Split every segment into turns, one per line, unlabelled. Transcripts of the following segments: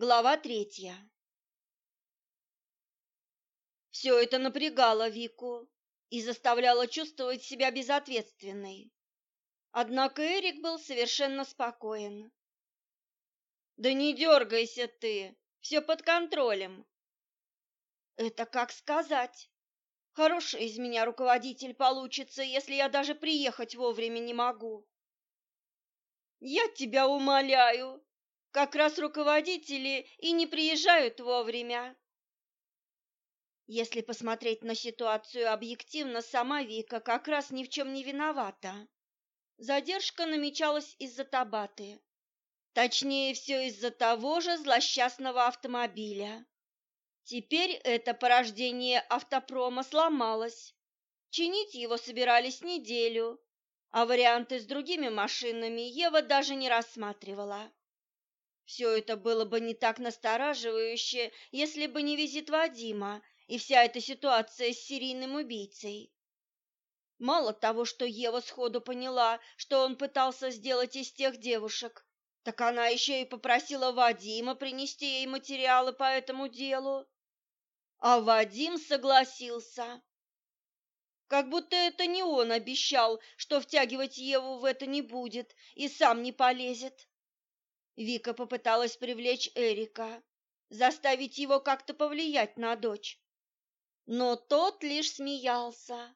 Глава третья. Все это напрягало Вику и заставляло чувствовать себя безответственной. Однако Эрик был совершенно спокоен. «Да не дергайся ты, все под контролем». «Это как сказать. Хороший из меня руководитель получится, если я даже приехать вовремя не могу». «Я тебя умоляю, как раз руководители и не приезжают вовремя. Если посмотреть на ситуацию объективно, сама Вика как раз ни в чем не виновата. Задержка намечалась из-за табаты. Точнее, все из-за того же злосчастного автомобиля. Теперь это порождение автопрома сломалось. Чинить его собирались неделю, а варианты с другими машинами Ева даже не рассматривала. Все это было бы не так настораживающе, если бы не визит Вадима и вся эта ситуация с серийным убийцей. Мало того, что Ева сходу поняла, что он пытался сделать из тех девушек, так она еще и попросила Вадима принести ей материалы по этому делу. А Вадим согласился. Как будто это не он обещал, что втягивать Еву в это не будет и сам не полезет. Вика попыталась привлечь Эрика, заставить его как-то повлиять на дочь. Но тот лишь смеялся.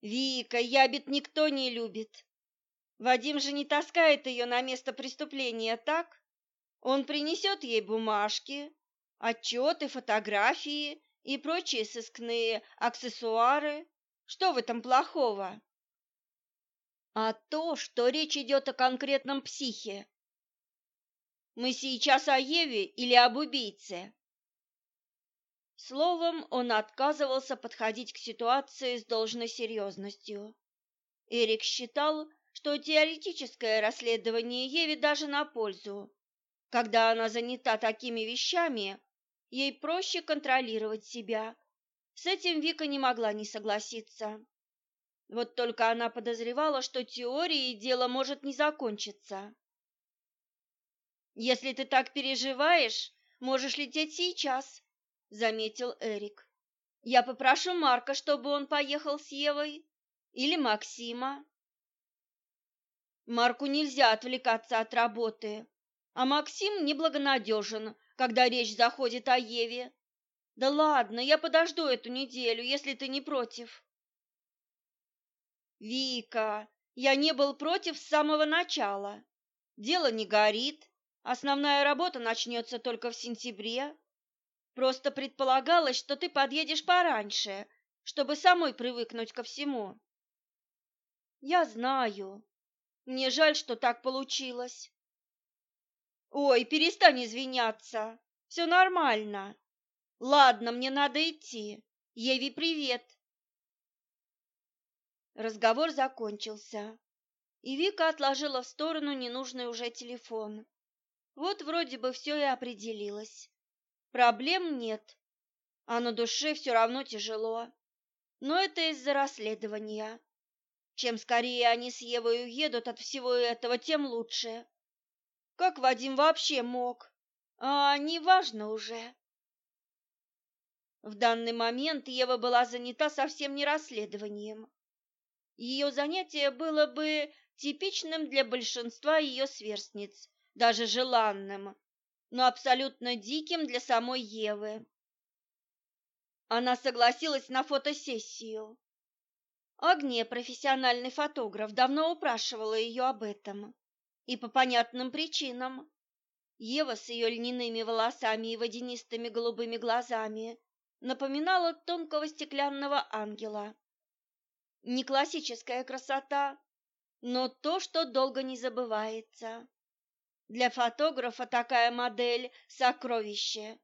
«Вика, ябед никто не любит. Вадим же не таскает ее на место преступления, так? Он принесет ей бумажки, отчеты, фотографии и прочие сыскные аксессуары. Что в этом плохого?» «А то, что речь идет о конкретном психе», мы сейчас о Еве или об убийце. Словом, он отказывался подходить к ситуации с должной серьезностью. Эрик считал, что теоретическое расследование Еве даже на пользу. Когда она занята такими вещами, ей проще контролировать себя. С этим Вика не могла не согласиться. Вот только она подозревала, что теорией дело может не закончиться. «Если ты так переживаешь, можешь лететь сейчас», — заметил Эрик. «Я попрошу Марка, чтобы он поехал с Евой. Или Максима». «Марку нельзя отвлекаться от работы, а Максим неблагонадежен, когда речь заходит о Еве. Да ладно, я подожду эту неделю, если ты не против». «Вика, я не был против с самого начала. Дело не горит, Основная работа начнется только в сентябре. Просто предполагалось, что ты подъедешь пораньше, чтобы самой привыкнуть ко всему. Я знаю. Мне жаль, что так получилось. Ой, перестань извиняться. Все нормально. Ладно, мне надо идти. Еве привет. Разговор закончился, и Вика отложила в сторону ненужный уже телефон. Вот вроде бы все и определилось. Проблем нет. А на душе все равно тяжело. Но это из-за расследования. Чем скорее они с Евой уедут от всего этого, тем лучше. Как Вадим вообще мог? А, неважно уже. В данный момент Ева была занята совсем не расследованием. Ее занятие было бы типичным для большинства ее сверстниц даже желанным, но абсолютно диким для самой Евы. Она согласилась на фотосессию. Агния, профессиональный фотограф, давно упрашивала ее об этом. И по понятным причинам. Ева с ее льняными волосами и водянистыми голубыми глазами напоминала тонкого стеклянного ангела. Не классическая красота, но то, что долго не забывается. Для фотографа такая модель – сокровище.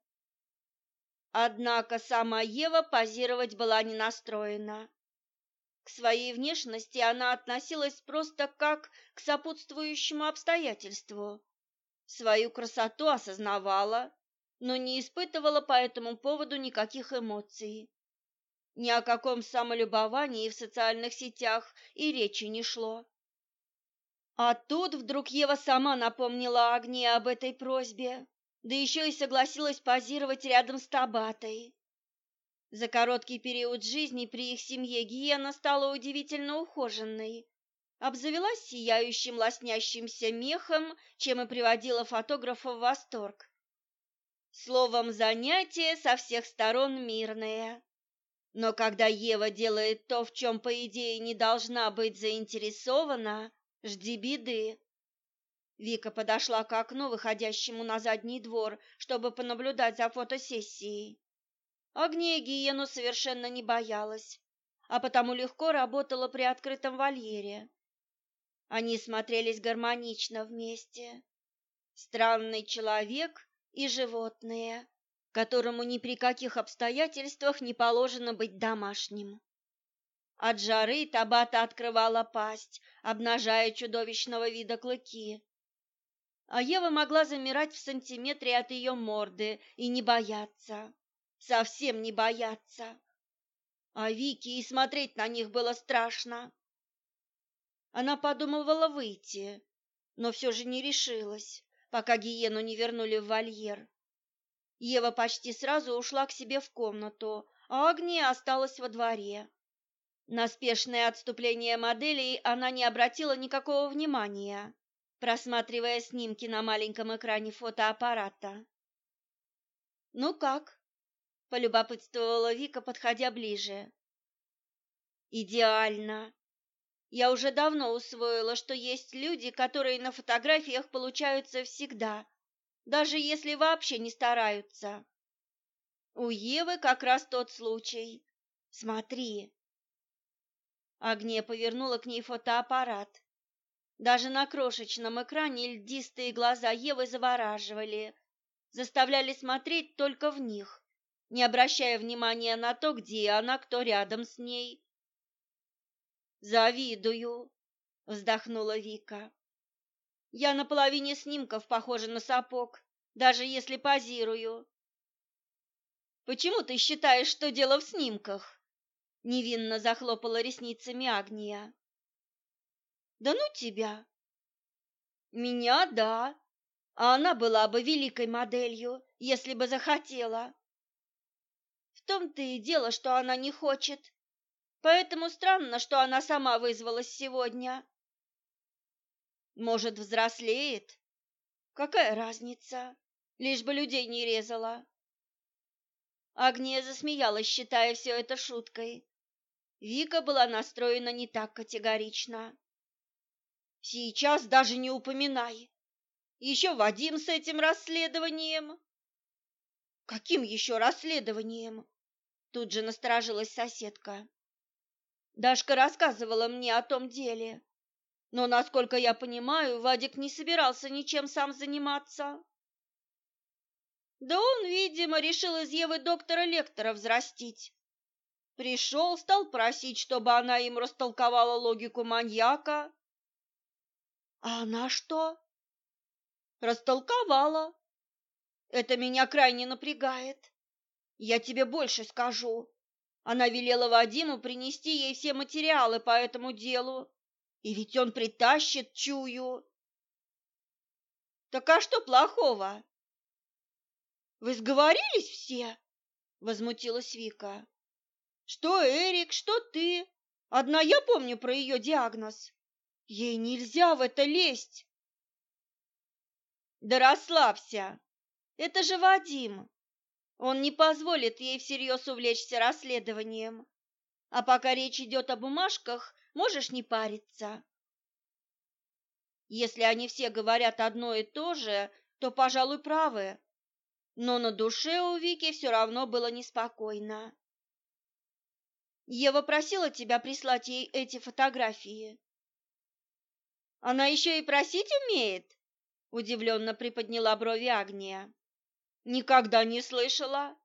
Однако сама Ева позировать была не настроена. К своей внешности она относилась просто как к сопутствующему обстоятельству. Свою красоту осознавала, но не испытывала по этому поводу никаких эмоций. Ни о каком самолюбовании в социальных сетях и речи не шло. А тут вдруг Ева сама напомнила Агне об этой просьбе, да еще и согласилась позировать рядом с Табатой. За короткий период жизни при их семье Гиена стала удивительно ухоженной, обзавелась сияющим лоснящимся мехом, чем и приводила фотографа в восторг. Словом, занятие со всех сторон мирное. Но когда Ева делает то, в чем, по идее, не должна быть заинтересована, Жди беды. Вика подошла к окну, выходящему на задний двор, чтобы понаблюдать за фотосессией. Огней гиену совершенно не боялась, а потому легко работала при открытом вольере. Они смотрелись гармонично вместе. Странный человек и животные, которому ни при каких обстоятельствах не положено быть домашним. От жары Табата открывала пасть, обнажая чудовищного вида клыки. А Ева могла замирать в сантиметре от ее морды и не бояться, совсем не бояться. А Вики и смотреть на них было страшно. Она подумывала выйти, но все же не решилась, пока гиену не вернули в вольер. Ева почти сразу ушла к себе в комнату, а Агния осталась во дворе. На спешное отступление моделей она не обратила никакого внимания, просматривая снимки на маленьком экране фотоаппарата. «Ну как?» – полюбопытствовала Вика, подходя ближе. «Идеально!» Я уже давно усвоила, что есть люди, которые на фотографиях получаются всегда, даже если вообще не стараются. У Евы как раз тот случай. Смотри, Агния повернула к ней фотоаппарат. Даже на крошечном экране льдистые глаза Евы завораживали, заставляли смотреть только в них, не обращая внимания на то, где она, кто рядом с ней. «Завидую», — вздохнула Вика. «Я на половине снимков похожа на сапог, даже если позирую». «Почему ты считаешь, что дело в снимках?» Невинно захлопала ресницами Агния. Да ну тебя! Меня – да. А она была бы великой моделью, если бы захотела. В том-то и дело, что она не хочет. Поэтому странно, что она сама вызвалась сегодня. Может, взрослеет? Какая разница? Лишь бы людей не резала. Агния засмеялась, считая все это шуткой. Вика была настроена не так категорично. «Сейчас даже не упоминай. Еще Вадим с этим расследованием». «Каким еще расследованием?» Тут же насторожилась соседка. «Дашка рассказывала мне о том деле. Но, насколько я понимаю, Вадик не собирался ничем сам заниматься». «Да он, видимо, решил из Евы доктора-лектора взрастить» Пришел, стал просить, чтобы она им растолковала логику маньяка. А она что? Растолковала. Это меня крайне напрягает. Я тебе больше скажу. Она велела Вадиму принести ей все материалы по этому делу. И ведь он притащит, чую. Так а что плохого? Вы сговорились все? Возмутилась Вика. Что Эрик, что ты. Одна я помню про ее диагноз. Ей нельзя в это лезть. Да расслабься. Это же Вадим. Он не позволит ей всерьез увлечься расследованием. А пока речь идет о бумажках, можешь не париться. Если они все говорят одно и то же, то, пожалуй, правы. Но на душе у Вики все равно было неспокойно. Ева просила тебя прислать ей эти фотографии. Она еще и просить умеет? Удивленно приподняла брови Агния. Никогда не слышала.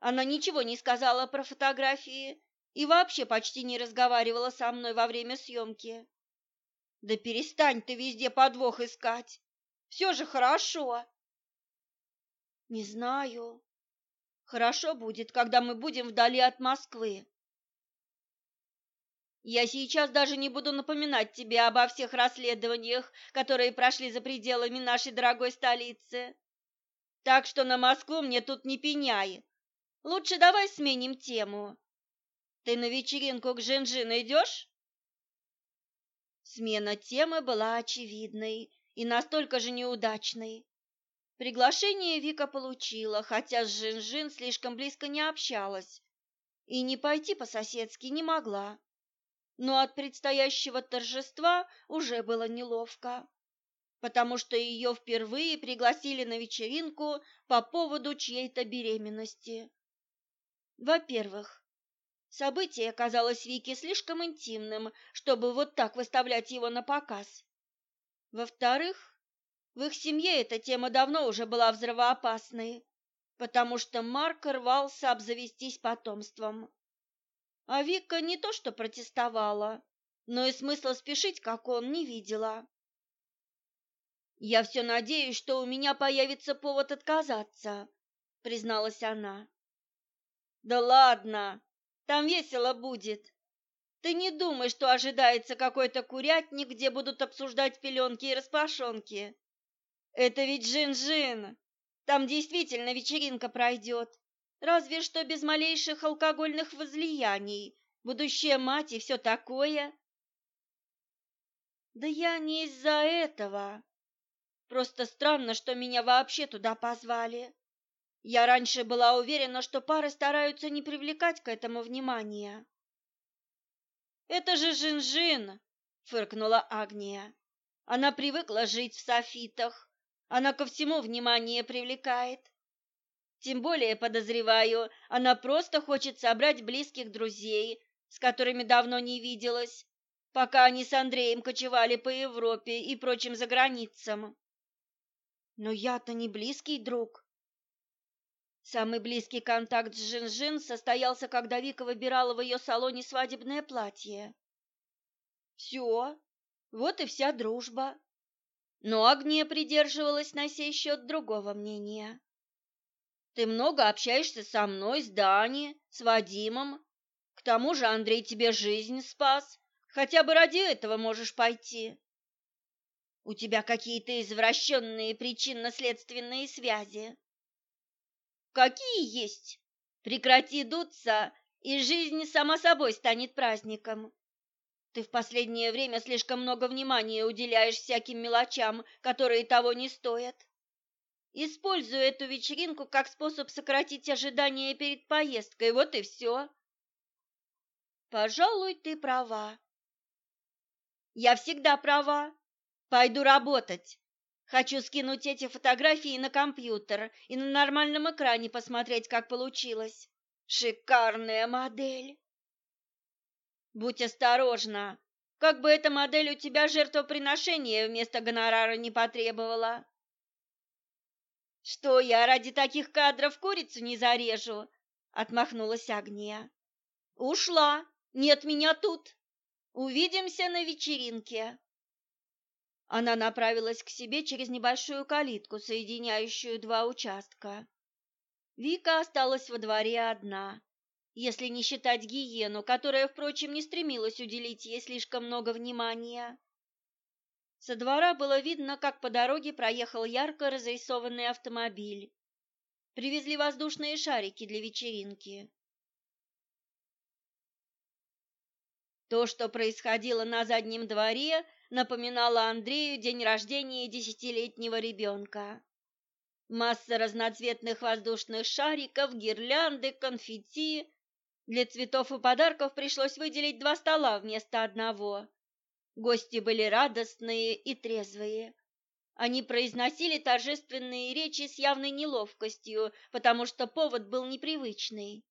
Она ничего не сказала про фотографии и вообще почти не разговаривала со мной во время съемки. Да перестань ты везде подвох искать. Все же хорошо. Не знаю. Хорошо будет, когда мы будем вдали от Москвы. Я сейчас даже не буду напоминать тебе обо всех расследованиях, которые прошли за пределами нашей дорогой столицы. Так что на Москву мне тут не пеняй. Лучше давай сменим тему. Ты на вечеринку к Жинжин идешь? Смена темы была очевидной и настолько же неудачной. Приглашение Вика получила, хотя с Жинжин слишком близко не общалась и не пойти по-соседски не могла но от предстоящего торжества уже было неловко, потому что ее впервые пригласили на вечеринку по поводу чьей-то беременности. Во-первых, событие казалось Вике слишком интимным, чтобы вот так выставлять его на показ. Во-вторых, в их семье эта тема давно уже была взрывоопасной, потому что Марк рвался обзавестись потомством. А Вика не то что протестовала, но и смысла спешить, как он, не видела. «Я все надеюсь, что у меня появится повод отказаться», — призналась она. «Да ладно, там весело будет. Ты не думай, что ожидается какой-то курятник, где будут обсуждать пеленки и распашонки. Это ведь Жин-Жин. Там действительно вечеринка пройдет. Разве что без малейших алкогольных возлияний. Будущая мать и все такое. Да я не из-за этого. Просто странно, что меня вообще туда позвали. Я раньше была уверена, что пары стараются не привлекать к этому внимания. Это же Жин-Жин, фыркнула Агния. Она привыкла жить в софитах. Она ко всему внимание привлекает. Тем более, подозреваю, она просто хочет собрать близких друзей, с которыми давно не виделась, пока они с Андреем кочевали по Европе и прочим заграницам. Но я-то не близкий друг. Самый близкий контакт с Жин-Жин состоялся, когда Вика выбирала в ее салоне свадебное платье. Все, вот и вся дружба. Но Агния придерживалась на сей счет другого мнения. Ты много общаешься со мной, с Дани, с Вадимом. К тому же Андрей тебе жизнь спас. Хотя бы ради этого можешь пойти. У тебя какие-то извращенные причинно-следственные связи. Какие есть? Прекрати дуться, и жизнь сама собой станет праздником. Ты в последнее время слишком много внимания уделяешь всяким мелочам, которые того не стоят. Использую эту вечеринку как способ сократить ожидания перед поездкой. Вот и все. Пожалуй, ты права. Я всегда права. Пойду работать. Хочу скинуть эти фотографии на компьютер и на нормальном экране посмотреть, как получилось. Шикарная модель. Будь осторожна. Как бы эта модель у тебя жертвоприношение вместо гонорара не потребовала что я ради таких кадров курицу не зарежу, отмахнулась Агния. Ушла. Нет меня тут. Увидимся на вечеринке. Она направилась к себе через небольшую калитку, соединяющую два участка. Вика осталась во дворе одна, если не считать гиену, которая, впрочем, не стремилась уделить ей слишком много внимания. Со двора было видно, как по дороге проехал ярко разрисованный автомобиль. Привезли воздушные шарики для вечеринки. То, что происходило на заднем дворе, напоминало Андрею день рождения десятилетнего ребенка. Масса разноцветных воздушных шариков, гирлянды, конфетти. Для цветов и подарков пришлось выделить два стола вместо одного. Гости были радостные и трезвые. Они произносили торжественные речи с явной неловкостью, потому что повод был непривычный.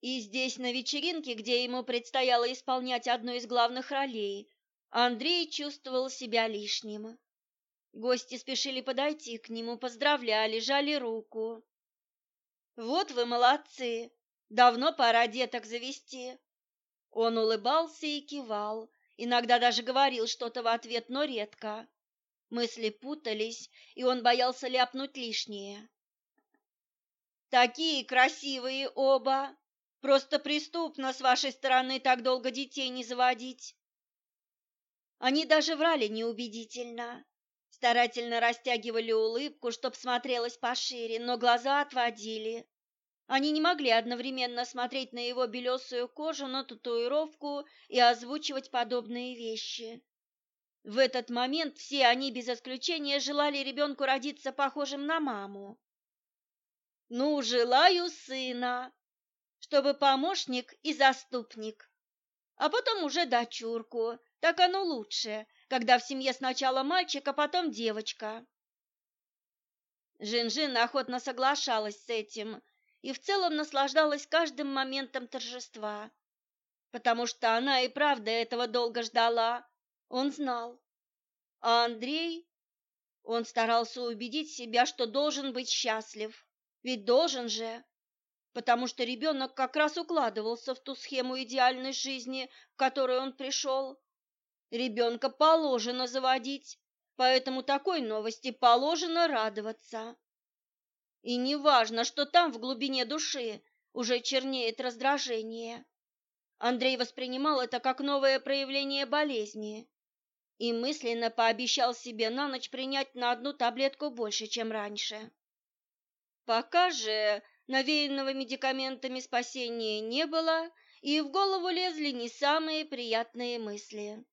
И здесь, на вечеринке, где ему предстояло исполнять одну из главных ролей, Андрей чувствовал себя лишним. Гости спешили подойти к нему, поздравляли, жали руку. «Вот вы молодцы! Давно пора деток завести!» Он улыбался и кивал, Иногда даже говорил что-то в ответ, но редко. Мысли путались, и он боялся ляпнуть лишнее. «Такие красивые оба! Просто преступно с вашей стороны так долго детей не заводить!» Они даже врали неубедительно, старательно растягивали улыбку, чтоб смотрелась пошире, но глаза отводили, они не могли одновременно смотреть на его белесую кожу, на татуировку и озвучивать подобные вещи. В этот момент все они без исключения желали ребенку родиться похожим на маму. «Ну, желаю сына, чтобы помощник и заступник, а потом уже дочурку, так оно лучше, когда в семье сначала мальчик, а потом девочка». Жин-Жин охотно соглашалась с этим – и в целом наслаждалась каждым моментом торжества, потому что она и правда этого долго ждала, он знал. А Андрей, он старался убедить себя, что должен быть счастлив, ведь должен же, потому что ребенок как раз укладывался в ту схему идеальной жизни, к которой он пришел. Ребенка положено заводить, поэтому такой новости положено радоваться. И неважно, что там в глубине души уже чернеет раздражение. Андрей воспринимал это как новое проявление болезни и мысленно пообещал себе на ночь принять на одну таблетку больше, чем раньше. Пока же навеянного медикаментами спасения не было, и в голову лезли не самые приятные мысли.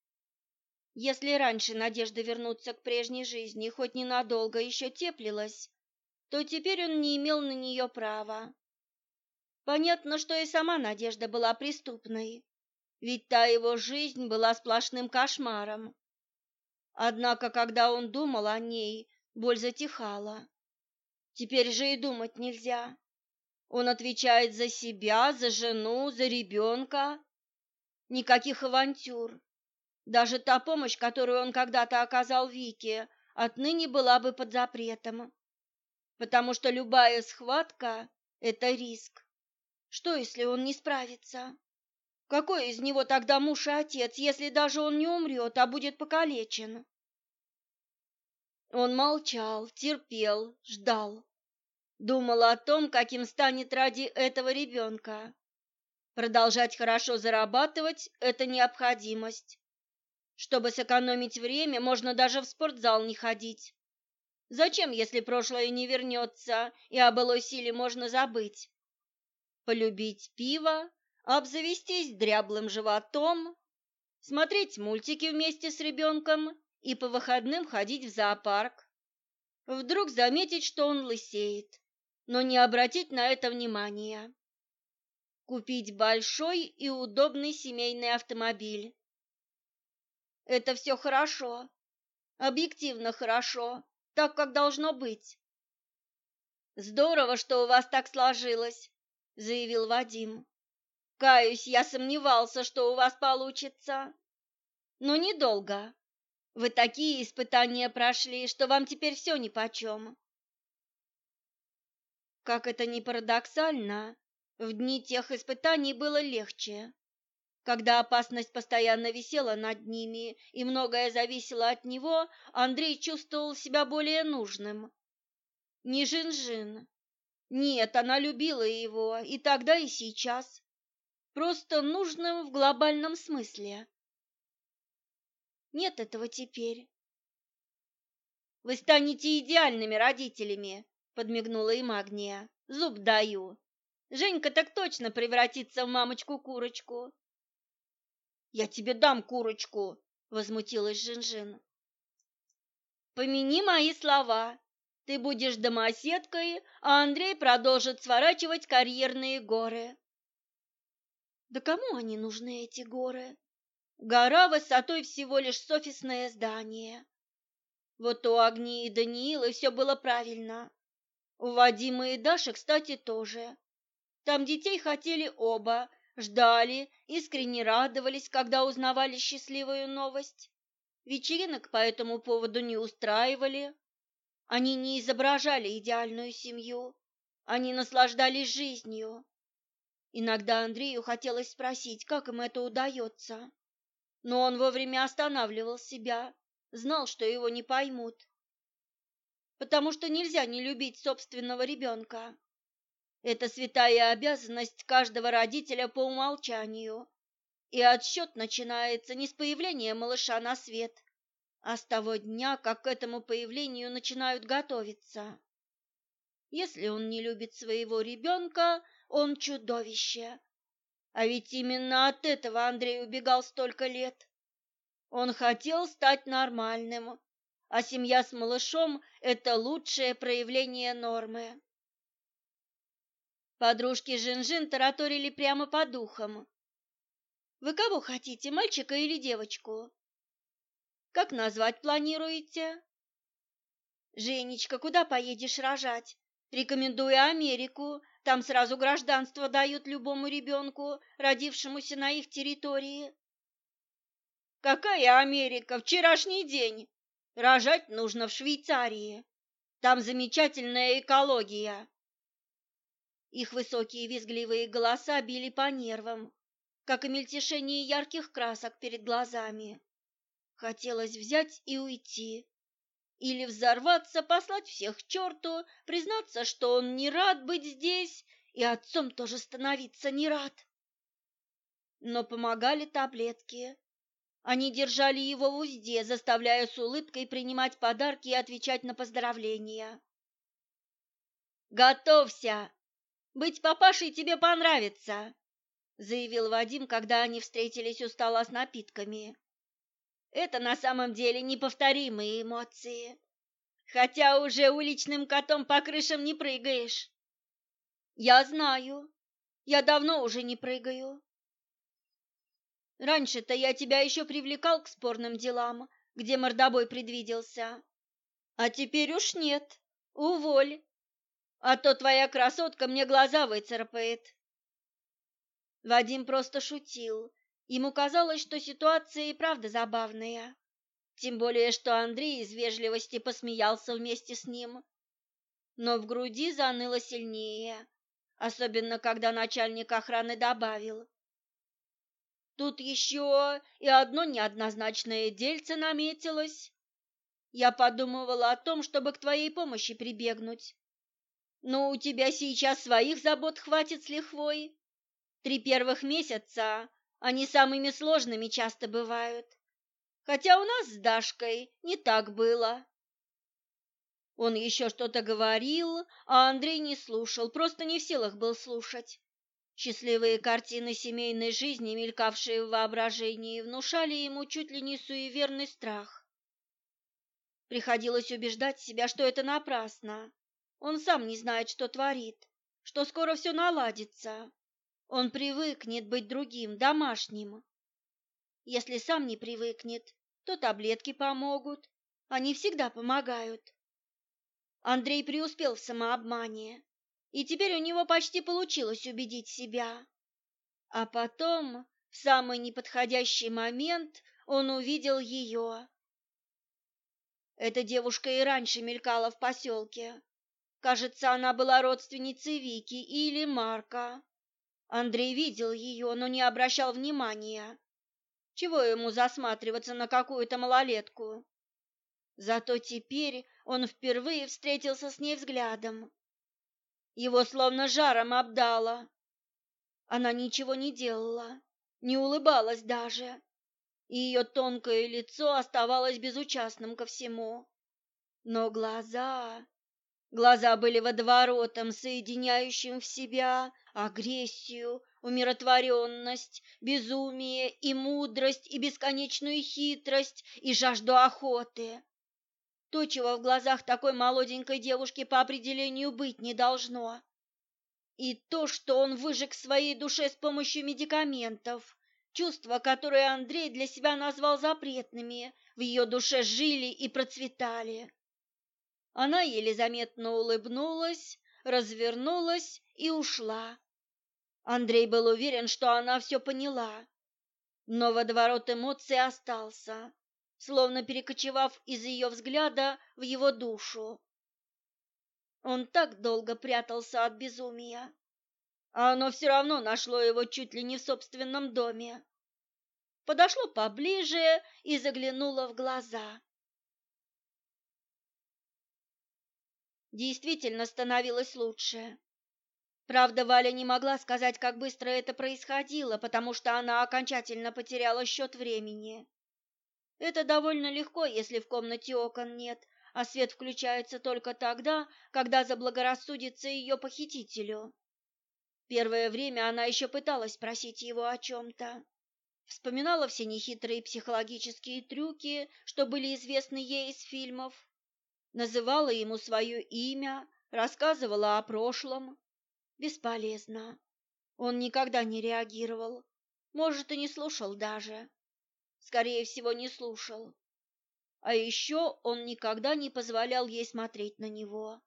Если раньше надежда вернуться к прежней жизни хоть ненадолго еще теплилась, то теперь он не имел на нее права. Понятно, что и сама Надежда была преступной, ведь та его жизнь была сплошным кошмаром. Однако, когда он думал о ней, боль затихала. Теперь же и думать нельзя. Он отвечает за себя, за жену, за ребенка. Никаких авантюр. Даже та помощь, которую он когда-то оказал Вике, отныне была бы под запретом потому что любая схватка – это риск. Что, если он не справится? Какой из него тогда муж и отец, если даже он не умрет, а будет покалечен? Он молчал, терпел, ждал. Думал о том, каким станет ради этого ребенка. Продолжать хорошо зарабатывать – это необходимость. Чтобы сэкономить время, можно даже в спортзал не ходить. Зачем, если прошлое не вернется, и о былой силе можно забыть? Полюбить пиво, обзавестись дряблым животом, смотреть мультики вместе с ребенком и по выходным ходить в зоопарк. Вдруг заметить, что он лысеет, но не обратить на это внимания. Купить большой и удобный семейный автомобиль. Это все хорошо, объективно хорошо, так, как должно быть. Здорово, что у вас так сложилось, заявил Вадим. Каюсь, я сомневался, что у вас получится. Но недолго. Вы такие испытания прошли, что вам теперь все нипочем. Как это ни парадоксально, в дни тех испытаний было легче. Когда опасность постоянно висела над ними и многое зависело от него, Андрей чувствовал себя более нужным. Не Жин-Жин. Нет, она любила его и тогда, и сейчас. Просто нужным в глобальном смысле. Нет этого теперь. «Вы станете идеальными родителями», — подмигнула и Агния. «Зуб даю. Женька так точно превратится в мамочку-курочку. Я тебе дам курочку, возмутилась Жинжин. Помяни мои слова. Ты будешь домоседкой, а Андрей продолжит сворачивать карьерные горы. Да кому они нужны эти горы? Гора высотой всего лишь с офисное здание. Вот у Агни и Даниила все было правильно. У Вадима и Даши, кстати, тоже. Там детей хотели оба, ждали, искренне радовались, когда узнавали счастливую новость. Вечеринок по этому поводу не устраивали. Они не изображали идеальную семью, они наслаждались жизнью. Иногда Андрею хотелось спросить, как им это удается. Но он вовремя останавливал себя, знал, что его не поймут. Потому что нельзя не любить собственного ребенка. Это святая обязанность каждого родителя по умолчанию. И отсчет начинается не с появления малыша на свет, а с того дня, как к этому появлению начинают готовиться. Если он не любит своего ребенка, он чудовище. А ведь именно от этого Андрей убегал столько лет. Он хотел стать нормальным, а семья с малышом – это лучшее проявление нормы. Подружки Жин-Жин тараторили прямо по духам. «Вы кого хотите, мальчика или девочку?» «Как назвать планируете?» «Женечка, куда поедешь рожать? Рекомендую Америку. Там сразу гражданство дают любому ребенку, родившемуся на их территории». «Какая Америка? Вчерашний день! Рожать нужно в Швейцарии. Там замечательная экология». Их высокие визгливые голоса били по нервам, как и мельтешение ярких красок перед глазами. Хотелось взять и уйти. Или взорваться, послать всех к черту, признаться, что он не рад быть здесь, и отцом тоже становиться не рад. Но помогали таблетки. Они держали его в узде, заставляя с улыбкой принимать подарки и отвечать на поздравления. «Готовься!» Быть папашей тебе понравится, заявил Вадим, когда они встретились у стола с напитками. Это на самом деле неповторимые эмоции. Хотя уже уличным котом по крышам не прыгаешь. Я знаю. Я давно уже не прыгаю. Раньше-то я тебя еще привлекал к спорным делам, где мордобой предвиделся. А теперь уж нет. Уволь а то твоя красотка мне глаза выцарапает. Вадим просто шутил. Ему казалось, что ситуация и правда забавная. Тем более, что Андрей из вежливости посмеялся вместе с ним. Но в груди заныло сильнее, особенно когда начальник охраны добавил. Тут еще и одно неоднозначное дельце наметилось. Я подумывала о том, чтобы к твоей помощи прибегнуть. Но у тебя сейчас своих забот хватит с лихвой. Три первых месяца они самыми сложными часто бывают. Хотя у нас с Дашкой не так было. Он еще что-то говорил, а Андрей не слушал, просто не в силах был слушать. Счастливые картины семейной жизни, мелькавшие в воображении, внушали ему чуть ли не суеверный страх. Приходилось убеждать себя, что это напрасно, он сам не знает, что творит, что скоро все наладится. Он привыкнет быть другим, домашним. Если сам не привыкнет, то таблетки помогут. Они всегда помогают. Андрей преуспел в самообмане, и теперь у него почти получилось убедить себя. А потом, в самый неподходящий момент, он увидел ее. Эта девушка и раньше мелькала в поселке, Кажется, она была родственницей Вики или Марка. Андрей видел ее, но не обращал внимания. Чего ему засматриваться на какую-то малолетку? Зато теперь он впервые встретился с ней взглядом. Его словно жаром обдало. Она ничего не делала, не улыбалась даже. И ее тонкое лицо оставалось безучастным ко всему. Но глаза... Глаза были водоворотом, соединяющим в себя агрессию, умиротворенность, безумие и мудрость, и бесконечную хитрость, и жажду охоты. То, чего в глазах такой молоденькой девушки по определению быть не должно. И то, что он выжег в своей душе с помощью медикаментов, чувства, которые Андрей для себя назвал запретными, в ее душе жили и процветали. Она еле заметно улыбнулась, развернулась и ушла. Андрей был уверен, что она все поняла, но водоворот эмоций остался, словно перекочевав из ее взгляда в его душу. Он так долго прятался от безумия, а оно все равно нашло его чуть ли не в собственном доме. Подошло поближе и заглянуло в глаза. действительно становилось лучше. Правда, Валя не могла сказать, как быстро это происходило, потому что она окончательно потеряла счет времени. Это довольно легко, если в комнате окон нет, а свет включается только тогда, когда заблагорассудится ее похитителю. Первое время она еще пыталась спросить его о чем-то. Вспоминала все нехитрые психологические трюки, что были известны ей из фильмов, называла ему свое имя, рассказывала о прошлом. Бесполезно. Он никогда не реагировал. Может, и не слушал даже. Скорее всего, не слушал. А еще он никогда не позволял ей смотреть на него.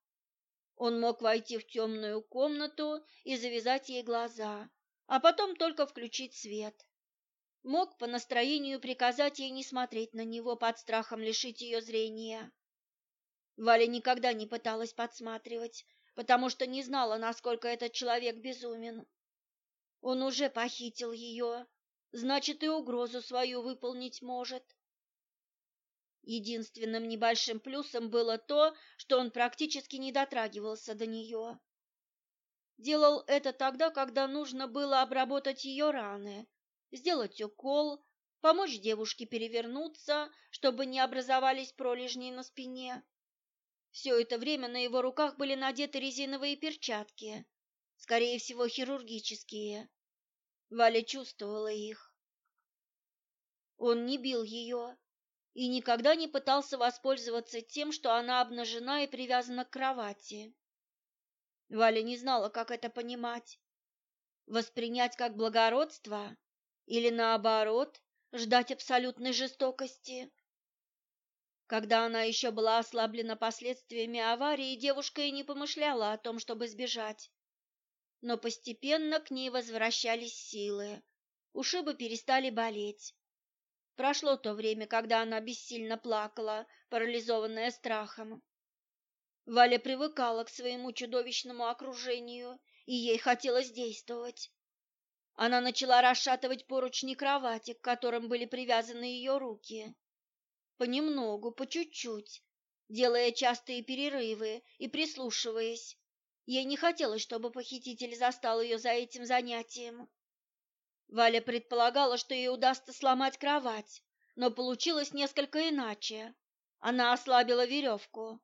Он мог войти в темную комнату и завязать ей глаза, а потом только включить свет. Мог по настроению приказать ей не смотреть на него под страхом лишить ее зрения. Валя никогда не пыталась подсматривать, потому что не знала, насколько этот человек безумен. Он уже похитил ее, значит, и угрозу свою выполнить может. Единственным небольшим плюсом было то, что он практически не дотрагивался до нее. Делал это тогда, когда нужно было обработать ее раны, сделать укол, помочь девушке перевернуться, чтобы не образовались пролежни на спине. Все это время на его руках были надеты резиновые перчатки, скорее всего, хирургические. Валя чувствовала их. Он не бил ее и никогда не пытался воспользоваться тем, что она обнажена и привязана к кровати. Валя не знала, как это понимать. Воспринять как благородство или, наоборот, ждать абсолютной жестокости? Когда она еще была ослаблена последствиями аварии, девушка и не помышляла о том, чтобы сбежать. Но постепенно к ней возвращались силы, ушибы перестали болеть. Прошло то время, когда она бессильно плакала, парализованная страхом. Валя привыкала к своему чудовищному окружению, и ей хотелось действовать. Она начала расшатывать поручни кровати, к которым были привязаны ее руки понемногу, по чуть-чуть, делая частые перерывы и прислушиваясь. Ей не хотелось, чтобы похититель застал ее за этим занятием. Валя предполагала, что ей удастся сломать кровать, но получилось несколько иначе. Она ослабила веревку.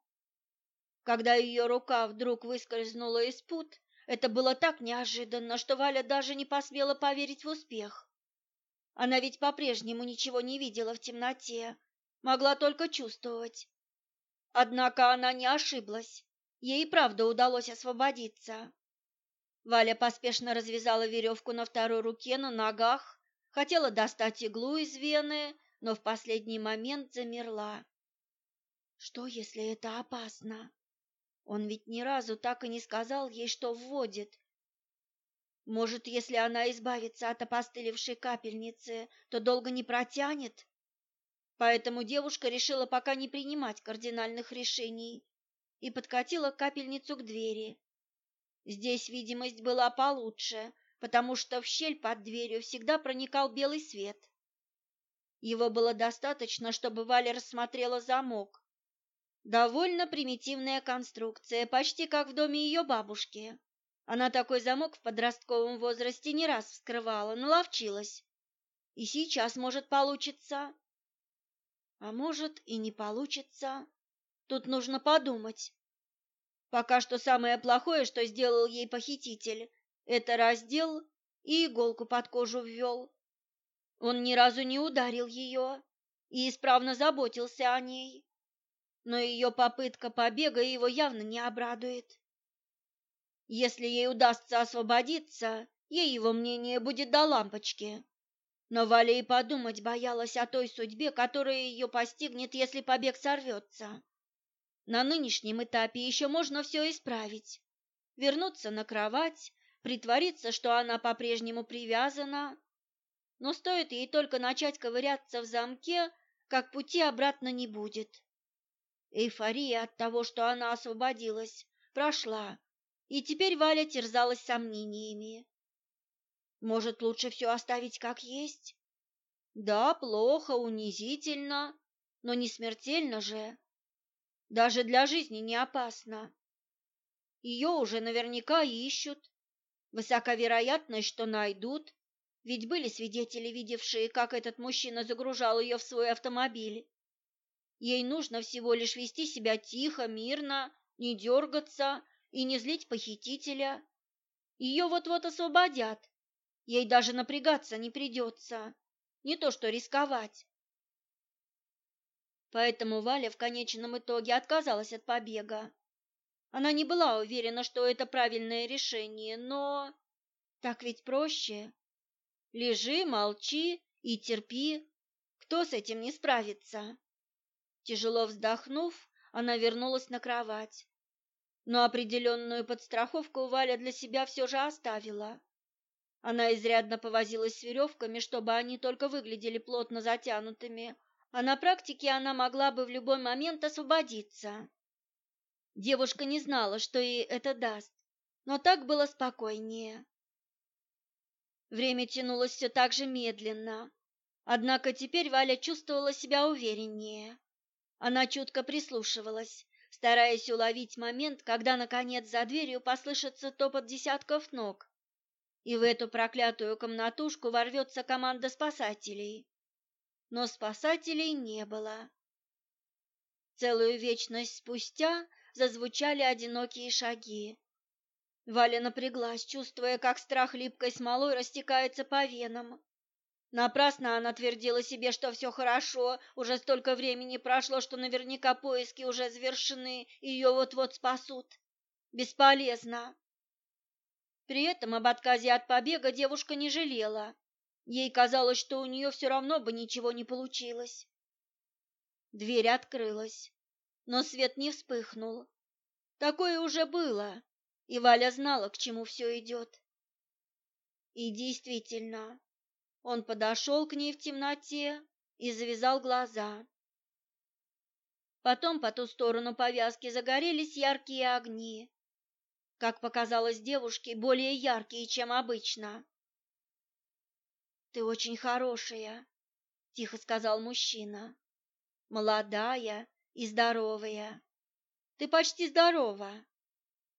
Когда ее рука вдруг выскользнула из пут, это было так неожиданно, что Валя даже не посмела поверить в успех. Она ведь по-прежнему ничего не видела в темноте могла только чувствовать. Однако она не ошиблась, ей правда удалось освободиться. Валя поспешно развязала веревку на второй руке на ногах, хотела достать иглу из вены, но в последний момент замерла. Что, если это опасно? Он ведь ни разу так и не сказал ей, что вводит. Может, если она избавится от опостылевшей капельницы, то долго не протянет? Поэтому девушка решила пока не принимать кардинальных решений и подкатила капельницу к двери. Здесь видимость была получше, потому что в щель под дверью всегда проникал белый свет. Его было достаточно, чтобы Валя рассмотрела замок. Довольно примитивная конструкция, почти как в доме ее бабушки. Она такой замок в подростковом возрасте не раз вскрывала, наловчилась. И сейчас может получиться. А может и не получится. Тут нужно подумать. Пока что самое плохое, что сделал ей похититель, это раздел и иголку под кожу ввел. Он ни разу не ударил ее и исправно заботился о ней. Но ее попытка побега его явно не обрадует. Если ей удастся освободиться, ей его мнение будет до лампочки. Но Валя и подумать боялась а о той судьбе, которая ее постигнет, если побег сорвется. На нынешнем этапе еще можно все исправить. Вернуться на кровать, притвориться, что она по-прежнему привязана. Но стоит ей только начать ковыряться в замке, как пути обратно не будет. Эйфория от того, что она освободилась, прошла, и теперь Валя терзалась сомнениями. Может, лучше все оставить как есть? Да, плохо, унизительно, но не смертельно же. Даже для жизни не опасно. Ее уже наверняка ищут. Высока вероятность, что найдут, ведь были свидетели, видевшие, как этот мужчина загружал ее в свой автомобиль. Ей нужно всего лишь вести себя тихо, мирно, не дергаться и не злить похитителя. Ее вот-вот освободят, Ей даже напрягаться не придется, не то что рисковать. Поэтому Валя в конечном итоге отказалась от побега. Она не была уверена, что это правильное решение, но... Так ведь проще. Лежи, молчи и терпи. Кто с этим не справится? Тяжело вздохнув, она вернулась на кровать. Но определенную подстраховку Валя для себя все же оставила. Она изрядно повозилась с веревками, чтобы они только выглядели плотно затянутыми, а на практике она могла бы в любой момент освободиться. Девушка не знала, что ей это даст, но так было спокойнее. Время тянулось все так же медленно, однако теперь Валя чувствовала себя увереннее. Она чутко прислушивалась, стараясь уловить момент, когда, наконец, за дверью послышится топот десятков ног и в эту проклятую комнатушку ворвется команда спасателей. Но спасателей не было. Целую вечность спустя зазвучали одинокие шаги. Валя напряглась, чувствуя, как страх липкой смолой растекается по венам. Напрасно она твердила себе, что все хорошо, уже столько времени прошло, что наверняка поиски уже завершены, и ее вот-вот спасут. Бесполезно. При этом об отказе от побега девушка не жалела. Ей казалось, что у нее все равно бы ничего не получилось. Дверь открылась, но свет не вспыхнул. Такое уже было, и Валя знала, к чему все идет. И действительно, он подошел к ней в темноте и завязал глаза. Потом по ту сторону повязки загорелись яркие огни, как показалось девушке, более яркие, чем обычно. «Ты очень хорошая», — тихо сказал мужчина. «Молодая и здоровая. Ты почти здорова.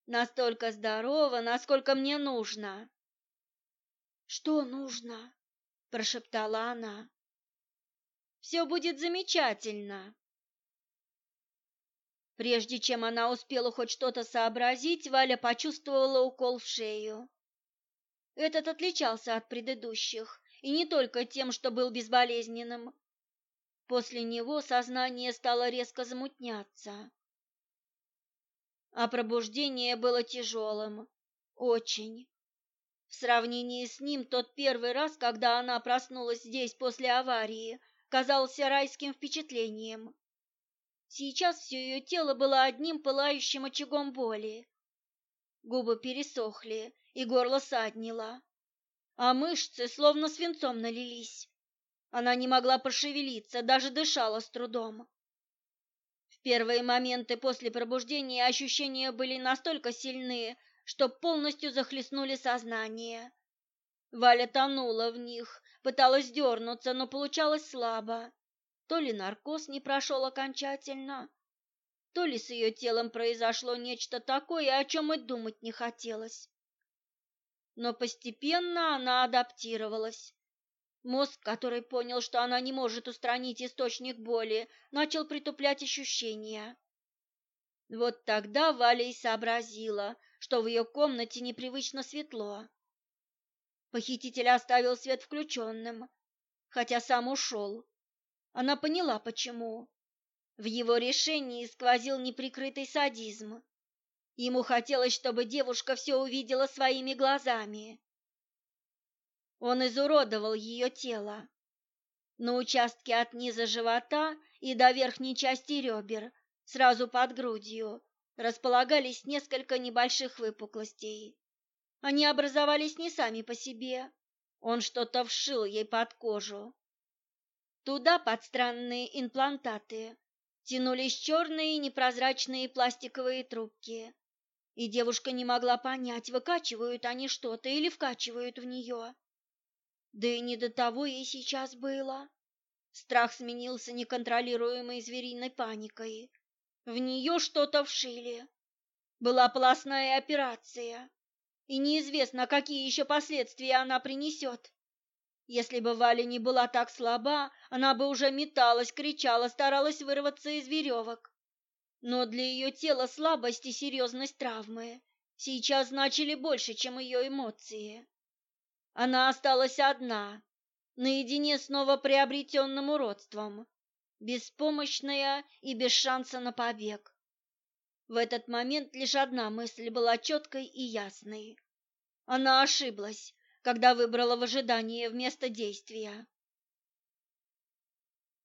Настолько здорова, насколько мне нужно». «Что нужно?» – прошептала она. «Все будет замечательно!» Прежде чем она успела хоть что-то сообразить, Валя почувствовала укол в шею. Этот отличался от предыдущих, и не только тем, что был безболезненным. После него сознание стало резко замутняться. А пробуждение было тяжелым, очень. В сравнении с ним тот первый раз, когда она проснулась здесь после аварии, казался райским впечатлением. Сейчас все ее тело было одним пылающим очагом боли. Губы пересохли, и горло саднило, а мышцы словно свинцом налились. Она не могла пошевелиться, даже дышала с трудом. В первые моменты после пробуждения ощущения были настолько сильны, что полностью захлестнули сознание. Валя тонула в них, пыталась дернуться, но получалось слабо. То ли наркоз не прошел окончательно, то ли с ее телом произошло нечто такое, о чем и думать не хотелось. Но постепенно она адаптировалась. Мозг, который понял, что она не может устранить источник боли, начал притуплять ощущения. Вот тогда Валя и сообразила, что в ее комнате непривычно светло. Похититель оставил свет включенным, хотя сам ушел. Она поняла, почему. В его решении сквозил неприкрытый садизм. Ему хотелось, чтобы девушка все увидела своими глазами. Он изуродовал ее тело. На участке от низа живота и до верхней части ребер, сразу под грудью, располагались несколько небольших выпуклостей. Они образовались не сами по себе. Он что-то вшил ей под кожу, Туда под странные имплантаты тянулись черные непрозрачные пластиковые трубки, и девушка не могла понять, выкачивают они что-то или вкачивают в нее. Да и не до того ей сейчас было. Страх сменился неконтролируемой звериной паникой. В нее что-то вшили. Была полостная операция, и неизвестно, какие еще последствия она принесет. Если бы Валя не была так слаба, она бы уже металась, кричала, старалась вырваться из веревок. Но для ее тела слабость и серьезность травмы сейчас значили больше, чем ее эмоции. Она осталась одна, наедине с новоприобретенным уродством, беспомощная и без шанса на побег. В этот момент лишь одна мысль была четкой и ясной. Она ошиблась, когда выбрала в ожидании вместо действия.